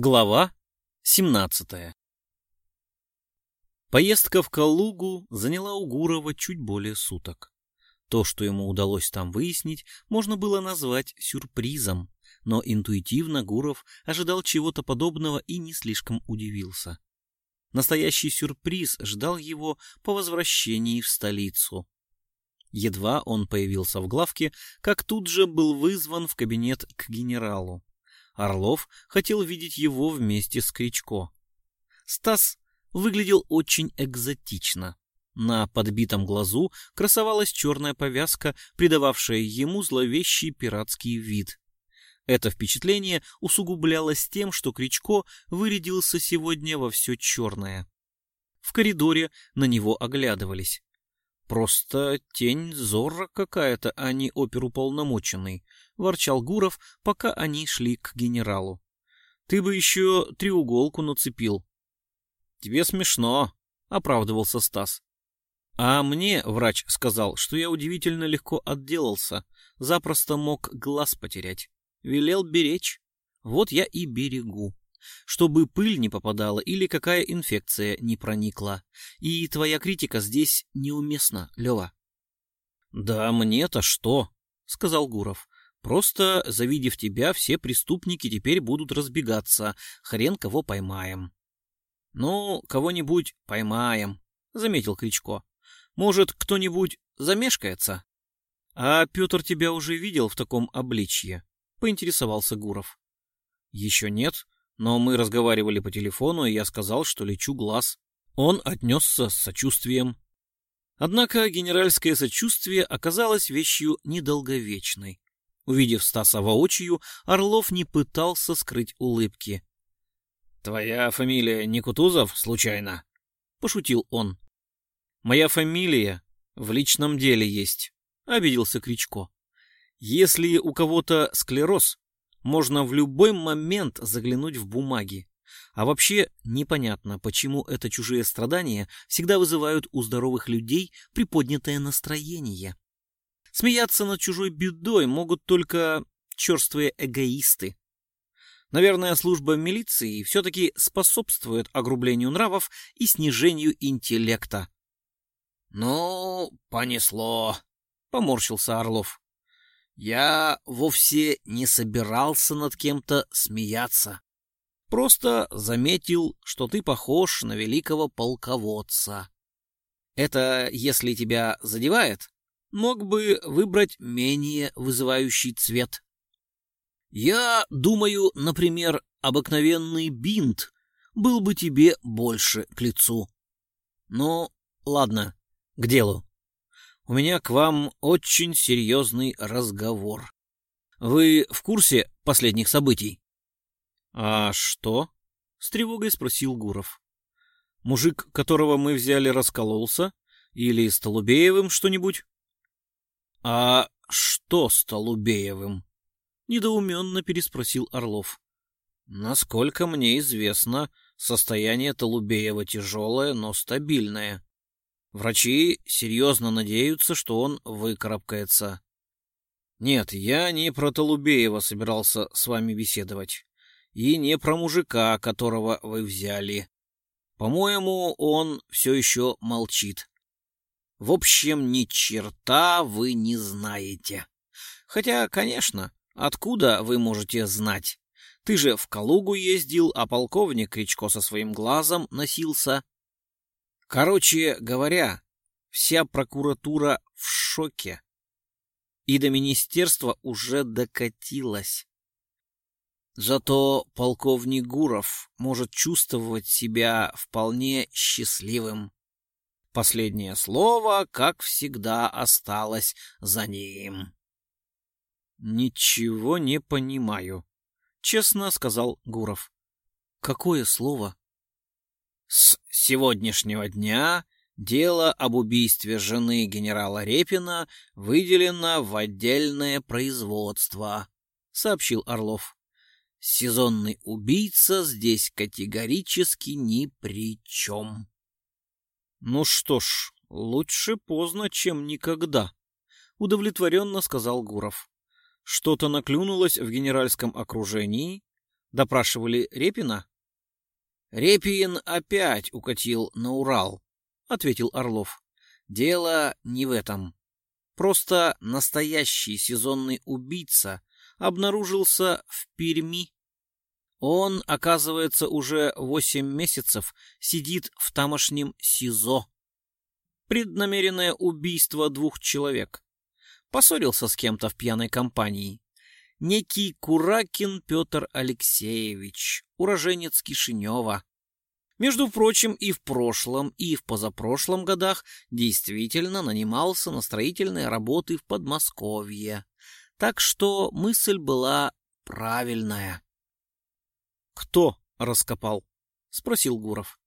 Глава 17 Поездка в Калугу заняла у Гурова чуть более суток. То, что ему удалось там выяснить, можно было назвать сюрпризом, но интуитивно Гуров ожидал чего-то подобного и не слишком удивился. Настоящий сюрприз ждал его по возвращении в столицу. Едва он появился в главке, как тут же был вызван в кабинет к генералу. Орлов хотел видеть его вместе с Кричко. Стас выглядел очень экзотично. На подбитом глазу красовалась черная повязка, придававшая ему зловещий пиратский вид. Это впечатление усугублялось тем, что Кричко вырядился сегодня во все черное. В коридоре на него оглядывались. Просто тень Зорро какая-то, а не оперуполномоченный, — ворчал Гуров, пока они шли к генералу. Ты бы еще треуголку нацепил. Тебе смешно, — оправдывался Стас. А мне врач сказал, что я удивительно легко отделался, запросто мог глаз потерять. Велел беречь. Вот я и берегу чтобы пыль не попадала или какая инфекция не проникла. И твоя критика здесь неуместна, Лева. — Да мне-то что? — сказал Гуров. — Просто, завидев тебя, все преступники теперь будут разбегаться. Хрен кого поймаем. — Ну, кого-нибудь поймаем, — заметил Кричко. — Может, кто-нибудь замешкается? — А Петр тебя уже видел в таком обличье? — поинтересовался Гуров. — Еще нет, но мы разговаривали по телефону, и я сказал, что лечу глаз. Он отнесся с сочувствием. Однако генеральское сочувствие оказалось вещью недолговечной. Увидев Стаса воочию, Орлов не пытался скрыть улыбки. — Твоя фамилия не Кутузов, случайно? — пошутил он. — Моя фамилия в личном деле есть, — обиделся Кричко. — Если у кого-то склероз, можно в любой момент заглянуть в бумаги. А вообще непонятно, почему это чужие страдания всегда вызывают у здоровых людей приподнятое настроение. Смеяться над чужой бедой могут только черствые эгоисты. Наверное, служба милиции все-таки способствует огрублению нравов и снижению интеллекта. — Ну, понесло, — поморщился Орлов. Я вовсе не собирался над кем-то смеяться. Просто заметил, что ты похож на великого полководца. Это, если тебя задевает, мог бы выбрать менее вызывающий цвет. Я думаю, например, обыкновенный бинт был бы тебе больше к лицу. Ну, ладно, к делу у меня к вам очень серьезный разговор. Вы в курсе последних событий? — А что? — с тревогой спросил Гуров. — Мужик, которого мы взяли, раскололся? Или с Толубеевым что-нибудь? — А что с Толубеевым? — недоуменно переспросил Орлов. — Насколько мне известно, состояние Толубеева тяжелое, но стабильное. — Врачи серьезно надеются, что он выкарабкается. Нет, я не про Толубеева собирался с вами беседовать. И не про мужика, которого вы взяли. По-моему, он все еще молчит. В общем, ни черта вы не знаете. Хотя, конечно, откуда вы можете знать? Ты же в Калугу ездил, а полковник Кричко со своим глазом носился. Короче говоря, вся прокуратура в шоке. И до министерства уже докатилась. Зато полковник Гуров может чувствовать себя вполне счастливым. Последнее слово, как всегда, осталось за ним. «Ничего не понимаю», — честно сказал Гуров. «Какое слово?» С сегодняшнего дня дело об убийстве жены генерала Репина выделено в отдельное производство, сообщил Орлов. Сезонный убийца здесь категорически ни при чем. Ну что ж, лучше поздно, чем никогда, удовлетворенно сказал Гуров. Что-то наклюнулось в генеральском окружении, Допрашивали Репина? Репин опять укатил на Урал, ответил Орлов. Дело не в этом. Просто настоящий сезонный убийца обнаружился в Перми. Он, оказывается, уже восемь месяцев сидит в тамошнем СИЗО. Преднамеренное убийство двух человек. Поссорился с кем-то в пьяной компании. Некий Куракин Петр Алексеевич, уроженец Кишинева. Между прочим, и в прошлом, и в позапрошлом годах действительно нанимался на строительные работы в Подмосковье. Так что мысль была правильная. «Кто раскопал?» — спросил Гуров.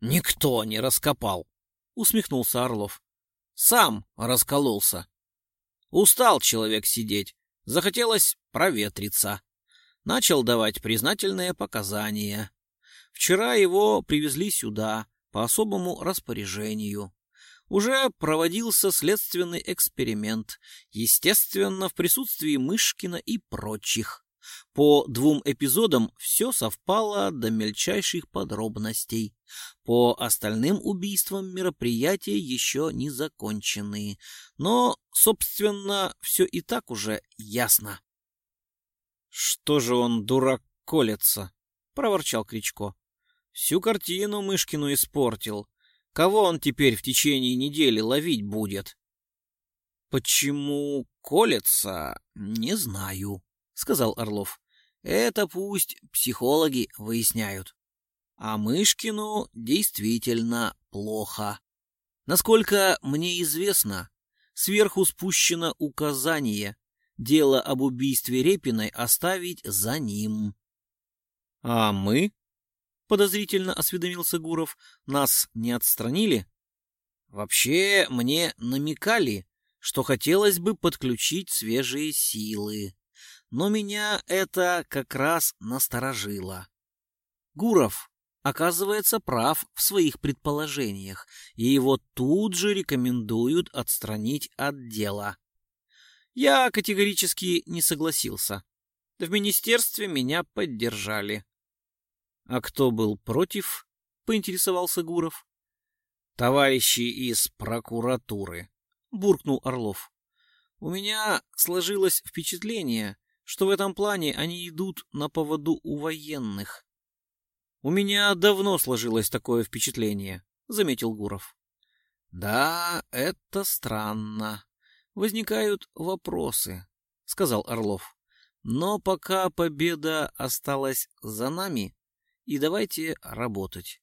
«Никто не раскопал», — усмехнулся Орлов. «Сам раскололся. Устал человек сидеть, захотелось проветриться. Начал давать признательные показания. Вчера его привезли сюда по особому распоряжению. Уже проводился следственный эксперимент, естественно, в присутствии Мышкина и прочих. По двум эпизодам все совпало до мельчайших подробностей. По остальным убийствам мероприятия еще не закончены. Но, собственно, все и так уже ясно. — Что же он, дурак, колется? — проворчал Кричко. — Всю картину Мышкину испортил. Кого он теперь в течение недели ловить будет? — Почему колется, не знаю, — сказал Орлов. — Это пусть психологи выясняют. А Мышкину действительно плохо. Насколько мне известно, сверху спущено указание дело об убийстве Репиной оставить за ним. — А мы? — подозрительно осведомился Гуров. — Нас не отстранили? — Вообще мне намекали, что хотелось бы подключить свежие силы. Но меня это как раз насторожило. Гуров, оказывается, прав в своих предположениях, и его тут же рекомендуют отстранить от дела. Я категорически не согласился. В министерстве меня поддержали. А кто был против? поинтересовался Гуров. Товарищи из прокуратуры, буркнул Орлов. У меня сложилось впечатление, что в этом плане они идут на поводу у военных. У меня давно сложилось такое впечатление, заметил Гуров. Да, это странно. Возникают вопросы, сказал Орлов. Но пока победа осталась за нами, и давайте работать.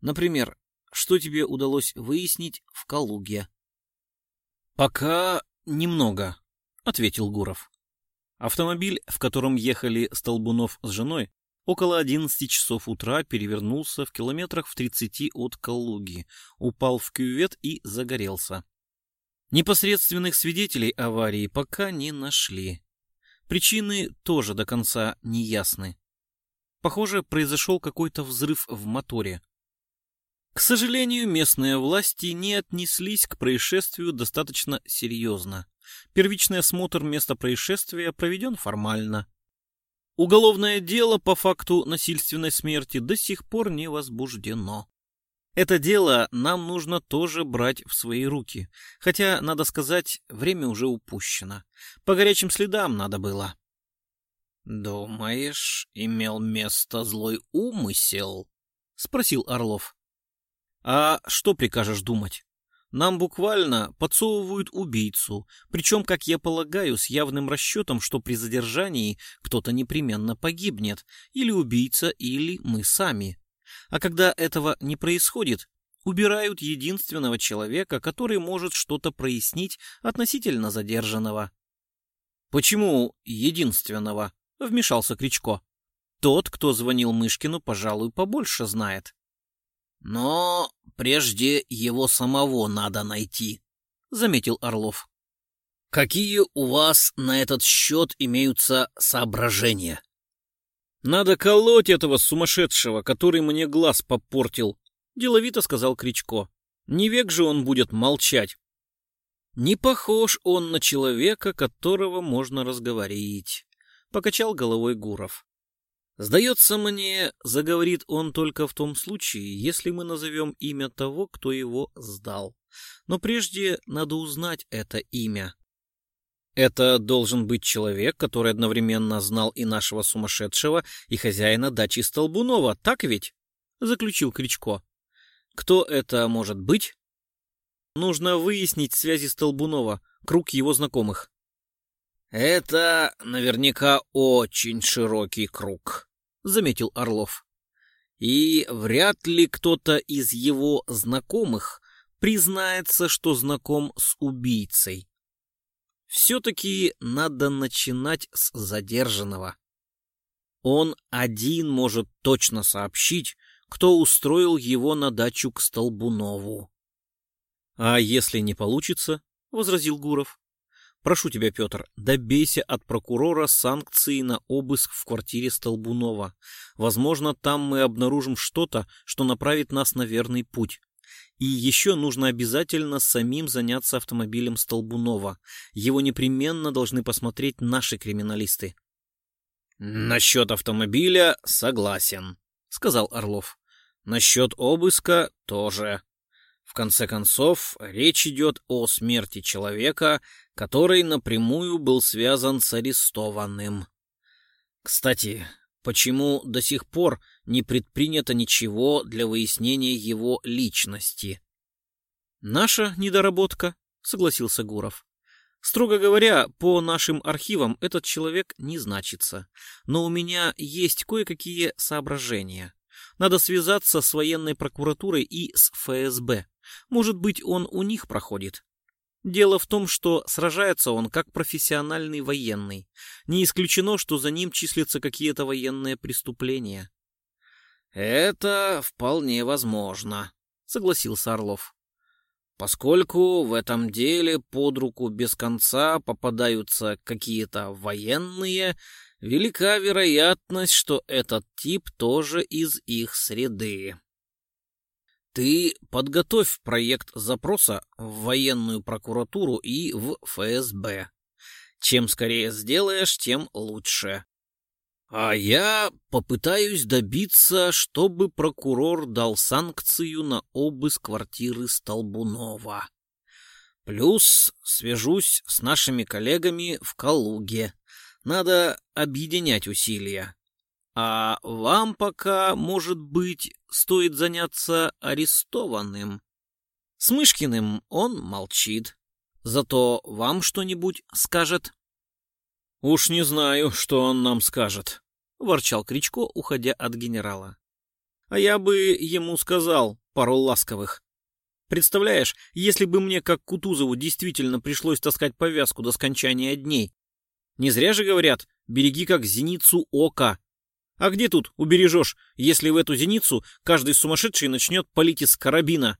Например, что тебе удалось выяснить в Калуге? Пока немного, ответил Гуров. Автомобиль, в котором ехали Столбунов с женой, около 11 часов утра перевернулся в километрах в 30 от Калуги, упал в кювет и загорелся. Непосредственных свидетелей аварии пока не нашли. Причины тоже до конца не ясны. Похоже, произошел какой-то взрыв в моторе. К сожалению, местные власти не отнеслись к происшествию достаточно серьезно. Первичный осмотр места происшествия проведен формально. Уголовное дело по факту насильственной смерти до сих пор не возбуждено. Это дело нам нужно тоже брать в свои руки, хотя, надо сказать, время уже упущено. По горячим следам надо было. «Думаешь, имел место злой умысел?» — спросил Орлов. «А что прикажешь думать? Нам буквально подсовывают убийцу, причем, как я полагаю, с явным расчетом, что при задержании кто-то непременно погибнет, или убийца, или мы сами. А когда этого не происходит, убирают единственного человека, который может что-то прояснить относительно задержанного». «Почему единственного?» — вмешался Кричко. «Тот, кто звонил Мышкину, пожалуй, побольше знает». «Но прежде его самого надо найти», — заметил Орлов. «Какие у вас на этот счет имеются соображения?» «Надо колоть этого сумасшедшего, который мне глаз попортил», — деловито сказал Кричко. «Не век же он будет молчать». Не похож он на человека, которого можно разговорить. — покачал головой Гуров. Сдается мне, заговорит он только в том случае, если мы назовем имя того, кто его сдал. Но прежде надо узнать это имя. Это должен быть человек, который одновременно знал и нашего сумасшедшего, и хозяина дачи Столбунова, так ведь? Заключил Кричко. Кто это может быть? Нужно выяснить связи Столбунова, круг его знакомых. Это наверняка очень широкий круг, заметил Орлов. И вряд ли кто-то из его знакомых признается, что знаком с убийцей. Все-таки надо начинать с задержанного. Он один может точно сообщить, кто устроил его на дачу к Столбунову. — А если не получится? — возразил Гуров. — Прошу тебя, Петр, добейся от прокурора санкции на обыск в квартире Столбунова. Возможно, там мы обнаружим что-то, что направит нас на верный путь. И еще нужно обязательно самим заняться автомобилем Столбунова. Его непременно должны посмотреть наши криминалисты. «Насчет автомобиля согласен», — сказал Орлов. «Насчет обыска тоже. В конце концов, речь идет о смерти человека, который напрямую был связан с арестованным. Кстати, почему до сих пор не предпринято ничего для выяснения его личности. «Наша недоработка», — согласился Гуров. «Строго говоря, по нашим архивам этот человек не значится, но у меня есть кое-какие соображения. Надо связаться с военной прокуратурой и с ФСБ. Может быть, он у них проходит. Дело в том, что сражается он как профессиональный военный. Не исключено, что за ним числятся какие-то военные преступления. «Это вполне возможно», — согласился Орлов. «Поскольку в этом деле под руку без конца попадаются какие-то военные, велика вероятность, что этот тип тоже из их среды». Ты подготовь проект запроса в военную прокуратуру и в ФСБ. Чем скорее сделаешь, тем лучше. А я попытаюсь добиться, чтобы прокурор дал санкцию на обыск квартиры Столбунова. Плюс свяжусь с нашими коллегами в Калуге. Надо объединять усилия. А вам пока, может быть, стоит заняться арестованным. С Мышкиным он молчит. Зато вам что-нибудь скажет. «Уж не знаю, что он нам скажет», — ворчал Кричко, уходя от генерала. «А я бы ему сказал пару ласковых. Представляешь, если бы мне, как Кутузову, действительно пришлось таскать повязку до скончания дней. Не зря же говорят, береги как зеницу ока. А где тут убережешь, если в эту зеницу каждый сумасшедший начнет палить из карабина?»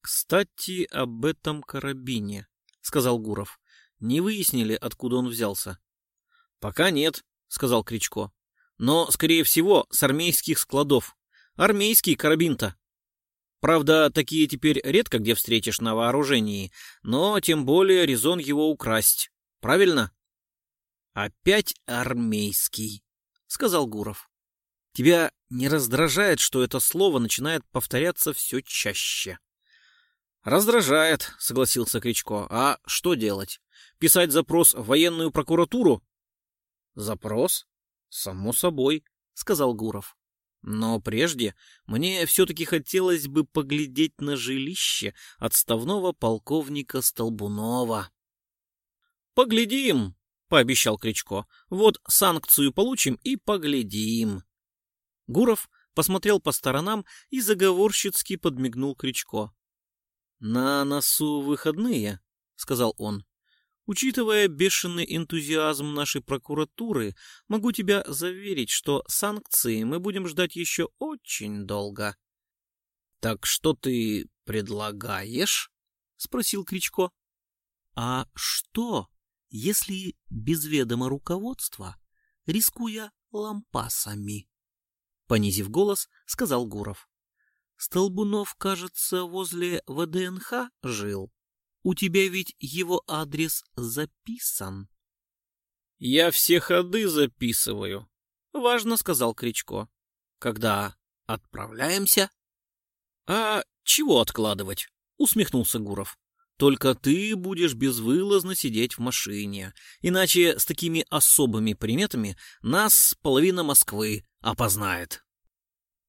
«Кстати, об этом карабине», — сказал Гуров. Не выяснили, откуда он взялся. Пока нет, сказал Кричко. Но, скорее всего, с армейских складов. Армейский карабин-то. Правда, такие теперь редко где встретишь на вооружении, но тем более резон его украсть. Правильно? Опять армейский, сказал Гуров. Тебя не раздражает, что это слово начинает повторяться все чаще? Раздражает, согласился Кричко. А что делать? Писать запрос в военную прокуратуру? Запрос? Само собой, сказал Гуров. Но прежде мне все-таки хотелось бы поглядеть на жилище отставного полковника Столбунова. Поглядим, пообещал Кричко. Вот санкцию получим и поглядим. Гуров посмотрел по сторонам и заговорщицки подмигнул Кричко. На носу выходные, сказал он. Учитывая бешеный энтузиазм нашей прокуратуры, могу тебя заверить, что санкции мы будем ждать еще очень долго. — Так что ты предлагаешь? — спросил Кричко. — А что, если без ведома руководства, рискуя лампасами? Понизив голос, сказал Гуров. — Столбунов, кажется, возле ВДНХ жил. У тебя ведь его адрес записан. Я все ходы записываю, — важно сказал Кричко. «Когда отправляемся?» «А чего откладывать?» — усмехнулся Гуров. «Только ты будешь безвылазно сидеть в машине, иначе с такими особыми приметами нас половина Москвы опознает».